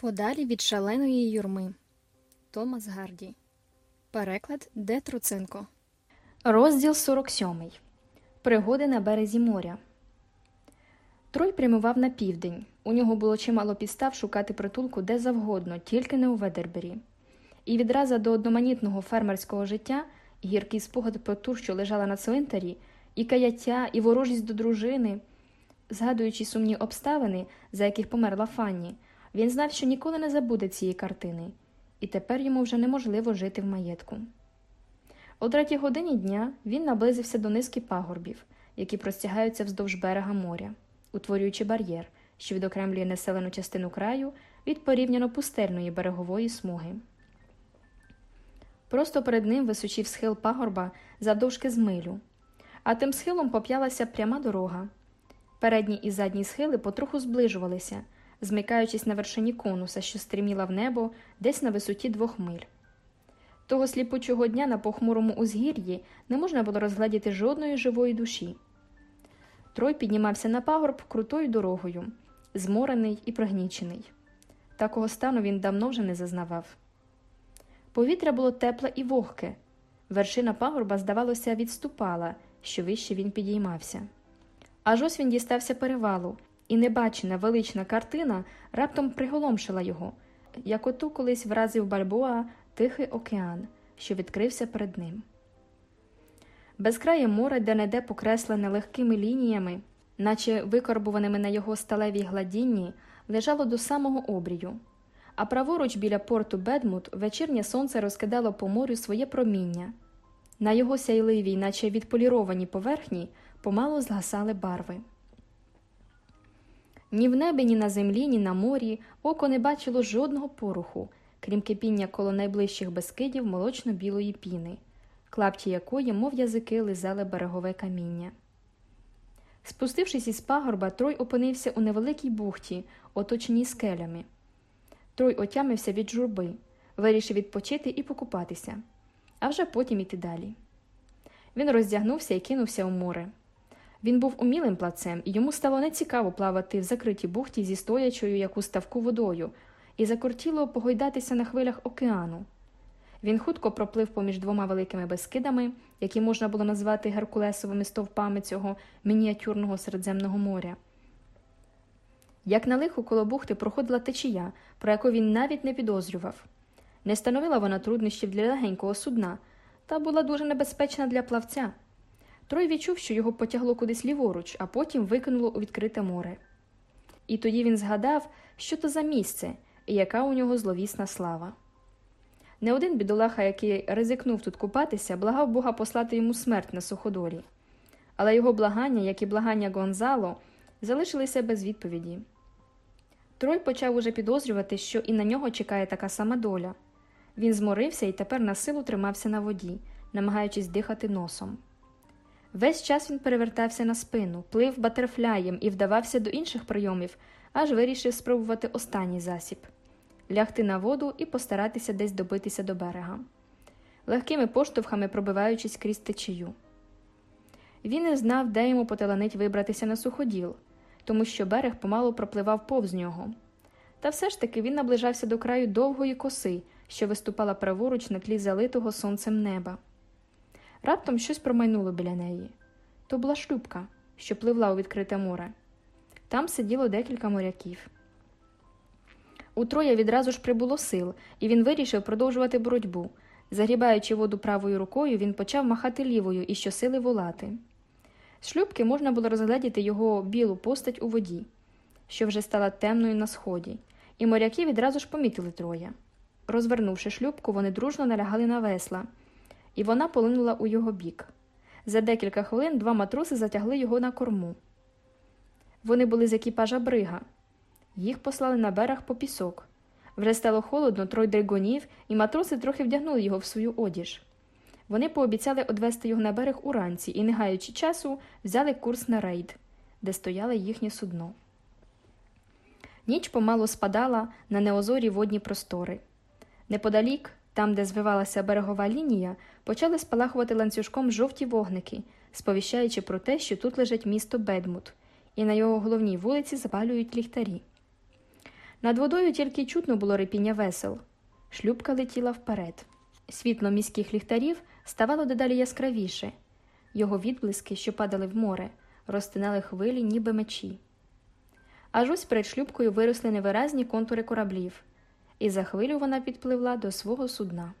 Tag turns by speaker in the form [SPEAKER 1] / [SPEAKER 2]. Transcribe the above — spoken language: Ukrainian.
[SPEAKER 1] Подалі від шаленої юрми. Томас Гарді. Переклад Де Труценко. Розділ 47. Пригоди на березі моря. Трой прямував на південь. У нього було чимало підстав шукати притулку де завгодно, тільки не у Ведербері. І відразу до одноманітного фермерського життя гіркий спогад про ту, що лежала на цвинтарі, і каяття, і ворожість до дружини. Згадуючи сумні обставини, за яких померла Фанні, він знав, що ніколи не забуде цієї картини, і тепер йому вже неможливо жити в маєтку. О третій годині дня він наблизився до низки пагорбів, які простягаються вздовж берега моря, утворюючи бар'єр, що відокремлює населену частину краю від порівняно пустельної берегової смуги. Просто перед ним височив схил пагорба завдовжки з милю, а тим схилом поп'ялася пряма дорога. Передні і задні схили потроху зближувалися, змикаючись на вершині конуса, що стріміла в небо десь на висоті двох миль. Того сліпучого дня на похмурому узгір'ї не можна було розгледіти жодної живої душі. Трой піднімався на пагорб крутою дорогою, зморений і пригнічений. Такого стану він давно вже не зазнавав. Повітря було тепле і вогке. Вершина пагорба, здавалося, відступала, що вище він підіймався. Аж ось він дістався перевалу, і небачена велична картина раптом приголомшила його, як ото колись вразив Бальбоа Тихий океан, що відкрився перед ним. Безкрає море де неде покреслене легкими лініями, наче викорбуваними на його сталевій гладінні, лежало до самого обрію, а праворуч біля порту Бедмут вечірнє сонце розкидало по морю своє проміння. На його сяйливій, наче відполірованій поверхні, помалу згасали барви. Ні в небі, ні на землі, ні на морі око не бачило жодного поруху, крім кипіння коло найближчих безкидів молочно-білої піни, клапті якої, мов язики, лизали берегове каміння. Спустившись із пагорба, Трой опинився у невеликій бухті, оточеній скелями. Трой отямився від журби, вирішив відпочити і покупатися, а вже потім іти далі. Він роздягнувся і кинувся у море. Він був умілим плацем, і йому стало нецікаво плавати в закритій бухті зі стоячою яку ставку водою, і закортіло погойдатися на хвилях океану. Він хутко проплив поміж двома великими безкидами, які можна було назвати геркулесовими стовпами цього мініатюрного Середземного моря. Як на лиху коло бухти проходила течія, про яку він навіть не підозрював. Не становила вона труднощів для легенького судна, та була дуже небезпечна для плавця. Трой відчув, що його потягло кудись ліворуч, а потім викинуло у відкрите море. І тоді він згадав, що то за місце і яка у нього зловісна слава. Не один бідолаха, який ризикнув тут купатися, благав Бога послати йому смерть на суходолі. Але його благання, як і благання Гонзало, залишилися без відповіді. Трой почав уже підозрювати, що і на нього чекає така сама доля. Він зморився і тепер на силу тримався на воді, намагаючись дихати носом. Весь час він перевертався на спину, плив батерфляєм і вдавався до інших прийомів, аж вирішив спробувати останній засіб лягти на воду і постаратися десь добитися до берега, легкими поштовхами пробиваючись крізь течію. Він не знав, де йому поталанить вибратися на суходіл, тому що берег помалу пропливав повз нього. Та все ж таки він наближався до краю довгої коси, що виступала праворуч на тлі залитого сонцем неба. Раптом щось промайнуло біля неї. То була шлюбка, що пливла у відкрите море. Там сиділо декілька моряків. У Троя відразу ж прибуло сил, і він вирішив продовжувати боротьбу. Загрібаючи воду правою рукою, він почав махати лівою і щосили волати. З шлюбки можна було розгледіти його білу постать у воді, що вже стала темною на сході, і моряки відразу ж помітили Троя. Розвернувши шлюбку, вони дружно налягали на весла, і вона полинула у його бік. За декілька хвилин два матроси затягли його на корму. Вони були з екіпажа брига. Їх послали на берег по пісок. Вже стало холодно, трой дригонів, і матроси трохи вдягнули його в свою одіж. Вони пообіцяли одвести його на берег уранці і, не гаючи часу, взяли курс на рейд, де стояло їхнє судно. Ніч помалу спадала на неозорі водні простори. Неподалік, там, де звивалася берегова лінія, почали спалахувати ланцюжком жовті вогники, сповіщаючи про те, що тут лежить місто Бедмут, і на його головній вулиці запалюють ліхтарі. Над водою тільки чутно було рипіння весел. Шлюбка летіла вперед. Світло міських ліхтарів ставало дедалі яскравіше. Його відблиски, що падали в море, розтинали хвилі, ніби мечі. Аж ось перед шлюбкою виросли невиразні контури кораблів, і за хвилю вона підпливла до свого судна.